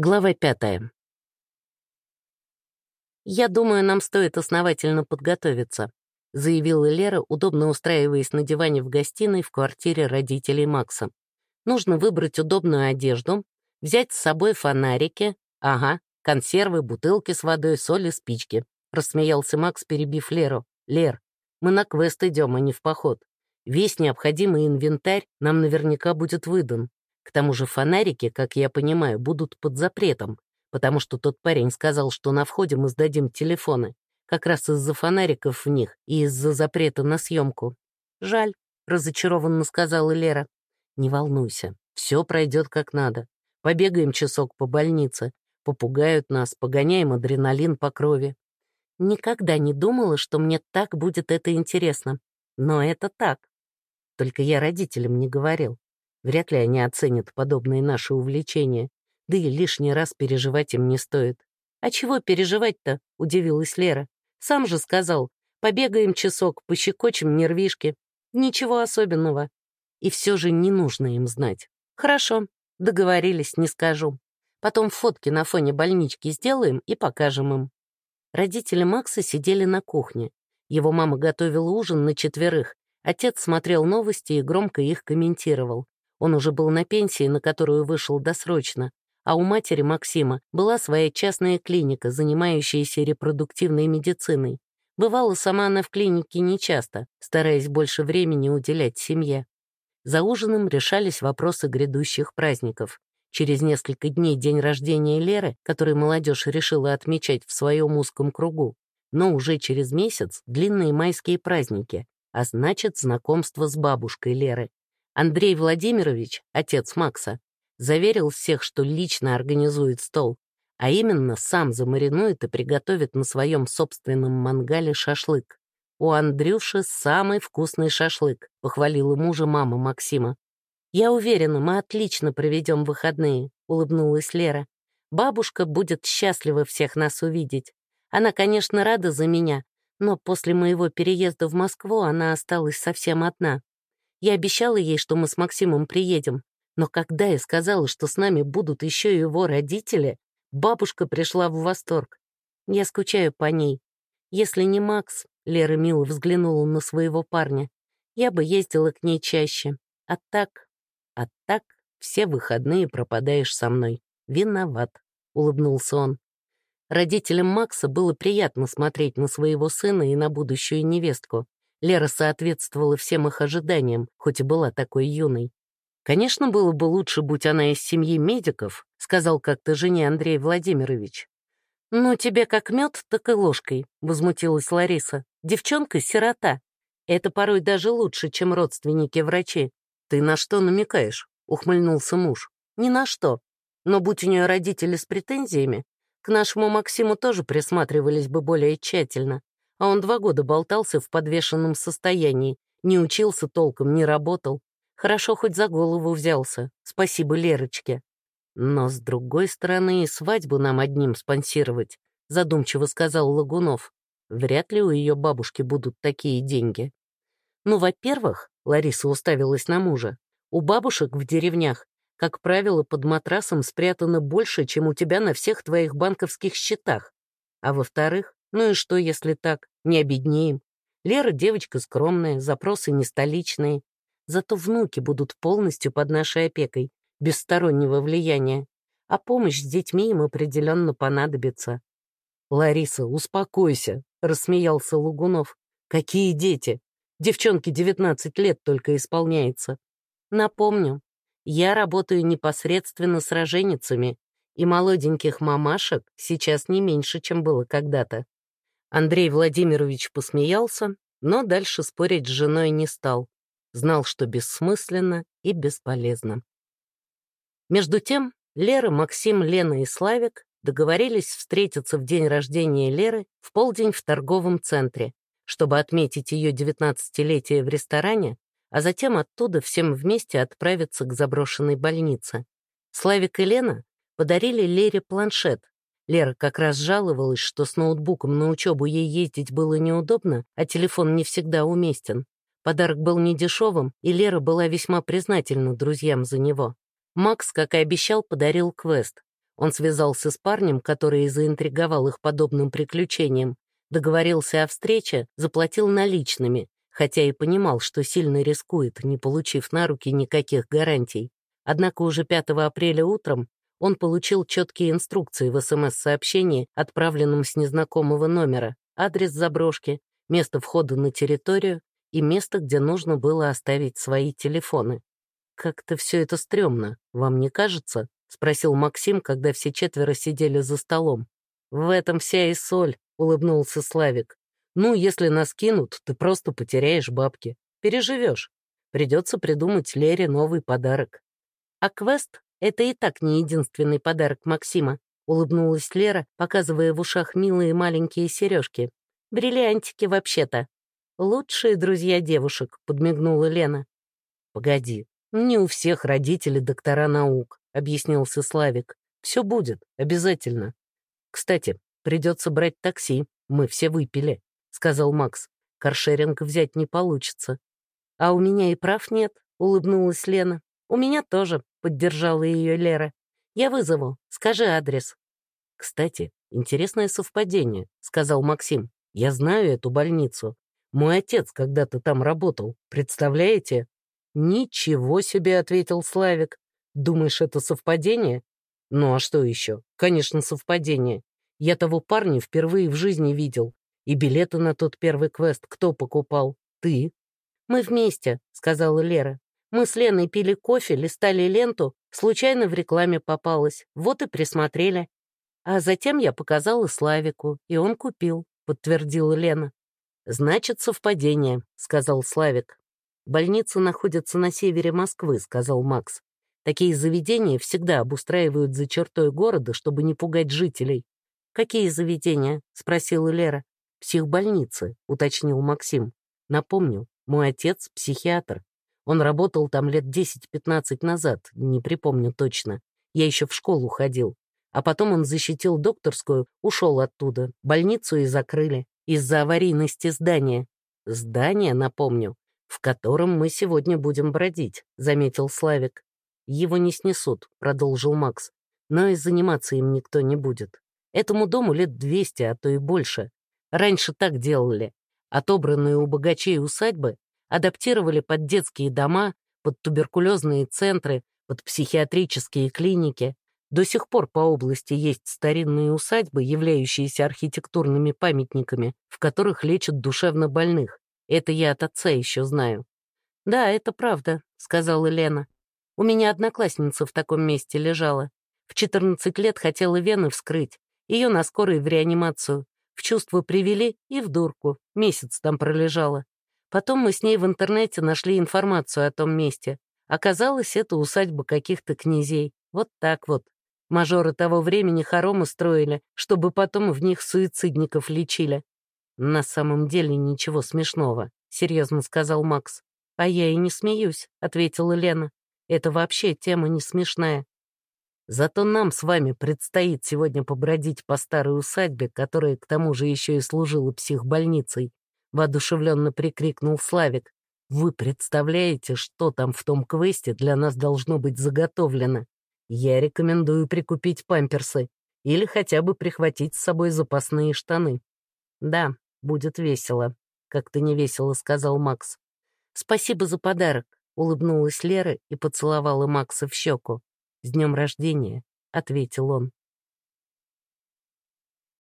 Глава пятая. «Я думаю, нам стоит основательно подготовиться», заявила Лера, удобно устраиваясь на диване в гостиной в квартире родителей Макса. «Нужно выбрать удобную одежду, взять с собой фонарики, ага, консервы, бутылки с водой, соль и спички», рассмеялся Макс, перебив Леру. «Лер, мы на квест идем, а не в поход. Весь необходимый инвентарь нам наверняка будет выдан. К тому же фонарики, как я понимаю, будут под запретом, потому что тот парень сказал, что на входе мы сдадим телефоны, как раз из-за фонариков в них и из-за запрета на съемку. «Жаль», — разочарованно сказала Лера. «Не волнуйся, все пройдет как надо. Побегаем часок по больнице, попугают нас, погоняем адреналин по крови». Никогда не думала, что мне так будет это интересно. Но это так. Только я родителям не говорил. Вряд ли они оценят подобные наши увлечения, да и лишний раз переживать им не стоит. «А чего переживать-то?» — удивилась Лера. «Сам же сказал, побегаем часок, пощекочем нервишки. Ничего особенного. И все же не нужно им знать. Хорошо, договорились, не скажу. Потом фотки на фоне больнички сделаем и покажем им». Родители Макса сидели на кухне. Его мама готовила ужин на четверых. Отец смотрел новости и громко их комментировал. Он уже был на пенсии, на которую вышел досрочно, а у матери Максима была своя частная клиника, занимающаяся репродуктивной медициной. Бывала сама она в клинике нечасто, стараясь больше времени уделять семье. За ужином решались вопросы грядущих праздников. Через несколько дней день рождения Леры, который молодежь решила отмечать в своем узком кругу. Но уже через месяц длинные майские праздники, а значит, знакомство с бабушкой Леры. Андрей Владимирович, отец Макса, заверил всех, что лично организует стол, а именно сам замаринует и приготовит на своем собственном мангале шашлык. «У Андрюши самый вкусный шашлык», — похвалила мужа мама Максима. «Я уверена, мы отлично проведем выходные», — улыбнулась Лера. «Бабушка будет счастлива всех нас увидеть. Она, конечно, рада за меня, но после моего переезда в Москву она осталась совсем одна. Я обещала ей, что мы с Максимом приедем, но когда я сказала, что с нами будут еще и его родители, бабушка пришла в восторг. Я скучаю по ней. Если не Макс, Лера мило взглянула на своего парня, я бы ездила к ней чаще. А так, а так все выходные пропадаешь со мной. Виноват, улыбнулся он. Родителям Макса было приятно смотреть на своего сына и на будущую невестку. Лера соответствовала всем их ожиданиям, хоть и была такой юной. «Конечно, было бы лучше, будь она из семьи медиков», сказал как-то жене Андрей Владимирович. «Ну, тебе как мед, так и ложкой», — возмутилась Лариса. «Девчонка-сирота. Это порой даже лучше, чем родственники-врачи». «Ты на что намекаешь?» — ухмыльнулся муж. «Ни на что. Но будь у нее родители с претензиями, к нашему Максиму тоже присматривались бы более тщательно а он два года болтался в подвешенном состоянии, не учился толком, не работал. Хорошо хоть за голову взялся, спасибо Лерочке. Но, с другой стороны, свадьбу нам одним спонсировать, задумчиво сказал Лагунов. Вряд ли у ее бабушки будут такие деньги. Ну, во-первых, Лариса уставилась на мужа, у бабушек в деревнях, как правило, под матрасом спрятано больше, чем у тебя на всех твоих банковских счетах. А во-вторых, ну и что, если так? Не обеднеем. Лера девочка скромная, запросы не столичные. Зато внуки будут полностью под нашей опекой, без стороннего влияния. А помощь с детьми им определенно понадобится. «Лариса, успокойся», — рассмеялся Лугунов. «Какие дети? Девчонке 19 лет только исполняется. Напомню, я работаю непосредственно с роженицами, и молоденьких мамашек сейчас не меньше, чем было когда-то. Андрей Владимирович посмеялся, но дальше спорить с женой не стал. Знал, что бессмысленно и бесполезно. Между тем, Лера, Максим, Лена и Славик договорились встретиться в день рождения Леры в полдень в торговом центре, чтобы отметить ее девятнадцатилетие в ресторане, а затем оттуда всем вместе отправиться к заброшенной больнице. Славик и Лена подарили Лере планшет, Лера как раз жаловалась, что с ноутбуком на учебу ей ездить было неудобно, а телефон не всегда уместен. Подарок был недешевым, и Лера была весьма признательна друзьям за него. Макс, как и обещал, подарил квест. Он связался с парнем, который заинтриговал их подобным приключением, договорился о встрече, заплатил наличными, хотя и понимал, что сильно рискует, не получив на руки никаких гарантий. Однако уже 5 апреля утром он получил четкие инструкции в СМС-сообщении, отправленном с незнакомого номера, адрес заброшки, место входа на территорию и место, где нужно было оставить свои телефоны. «Как-то все это стрёмно, вам не кажется?» — спросил Максим, когда все четверо сидели за столом. «В этом вся и соль», — улыбнулся Славик. «Ну, если нас кинут, ты просто потеряешь бабки. Переживешь. Придется придумать Лере новый подарок». «А квест — это и так не единственный подарок Максима», — улыбнулась Лера, показывая в ушах милые маленькие сережки. «Бриллиантики вообще-то». «Лучшие друзья девушек», — подмигнула Лена. «Погоди, не у всех родители доктора наук», — объяснился Славик. «Все будет, обязательно. Кстати, придется брать такси, мы все выпили», — сказал Макс. «Каршеринг взять не получится». «А у меня и прав нет», — улыбнулась Лена. «У меня тоже», — поддержала ее Лера. «Я вызову. Скажи адрес». «Кстати, интересное совпадение», — сказал Максим. «Я знаю эту больницу. Мой отец когда-то там работал. Представляете?» «Ничего себе», — ответил Славик. «Думаешь, это совпадение?» «Ну а что еще? Конечно, совпадение. Я того парня впервые в жизни видел. И билеты на тот первый квест кто покупал? Ты?» «Мы вместе», — сказала Лера. «Мы с Леной пили кофе, листали ленту, случайно в рекламе попалась, вот и присмотрели. А затем я показала Славику, и он купил», — подтвердила Лена. «Значит, совпадение», — сказал Славик. «Больница находится на севере Москвы», — сказал Макс. «Такие заведения всегда обустраивают за чертой города, чтобы не пугать жителей». «Какие заведения?» — спросила Лера. «Психбольницы», — уточнил Максим. «Напомню, мой отец — психиатр. Он работал там лет 10-15 назад, не припомню точно. Я еще в школу ходил. А потом он защитил докторскую, ушел оттуда. Больницу и закрыли. Из-за аварийности здания. Здание, напомню, в котором мы сегодня будем бродить», — заметил Славик. «Его не снесут», — продолжил Макс. «Но и заниматься им никто не будет. Этому дому лет двести, а то и больше. Раньше так делали. Отобранные у богачей усадьбы адаптировали под детские дома, под туберкулезные центры, под психиатрические клиники. До сих пор по области есть старинные усадьбы, являющиеся архитектурными памятниками, в которых лечат душевно больных. Это я от отца еще знаю. «Да, это правда», — сказала Лена. «У меня одноклассница в таком месте лежала. В 14 лет хотела вены вскрыть. Ее на скорой в реанимацию. В чувство привели и в дурку. Месяц там пролежала. Потом мы с ней в интернете нашли информацию о том месте. Оказалось, это усадьба каких-то князей. Вот так вот. Мажоры того времени хоромы строили, чтобы потом в них суицидников лечили. «На самом деле ничего смешного», — серьезно сказал Макс. «А я и не смеюсь», — ответила Лена. «Это вообще тема не смешная. Зато нам с вами предстоит сегодня побродить по старой усадьбе, которая к тому же еще и служила психбольницей», — воодушевленно прикрикнул Славик. «Вы представляете, что там в том квесте для нас должно быть заготовлено? Я рекомендую прикупить памперсы или хотя бы прихватить с собой запасные штаны». «Да, Будет весело», — как-то невесело сказал Макс. «Спасибо за подарок», — улыбнулась Лера и поцеловала Макса в щеку. «С днем рождения», — ответил он.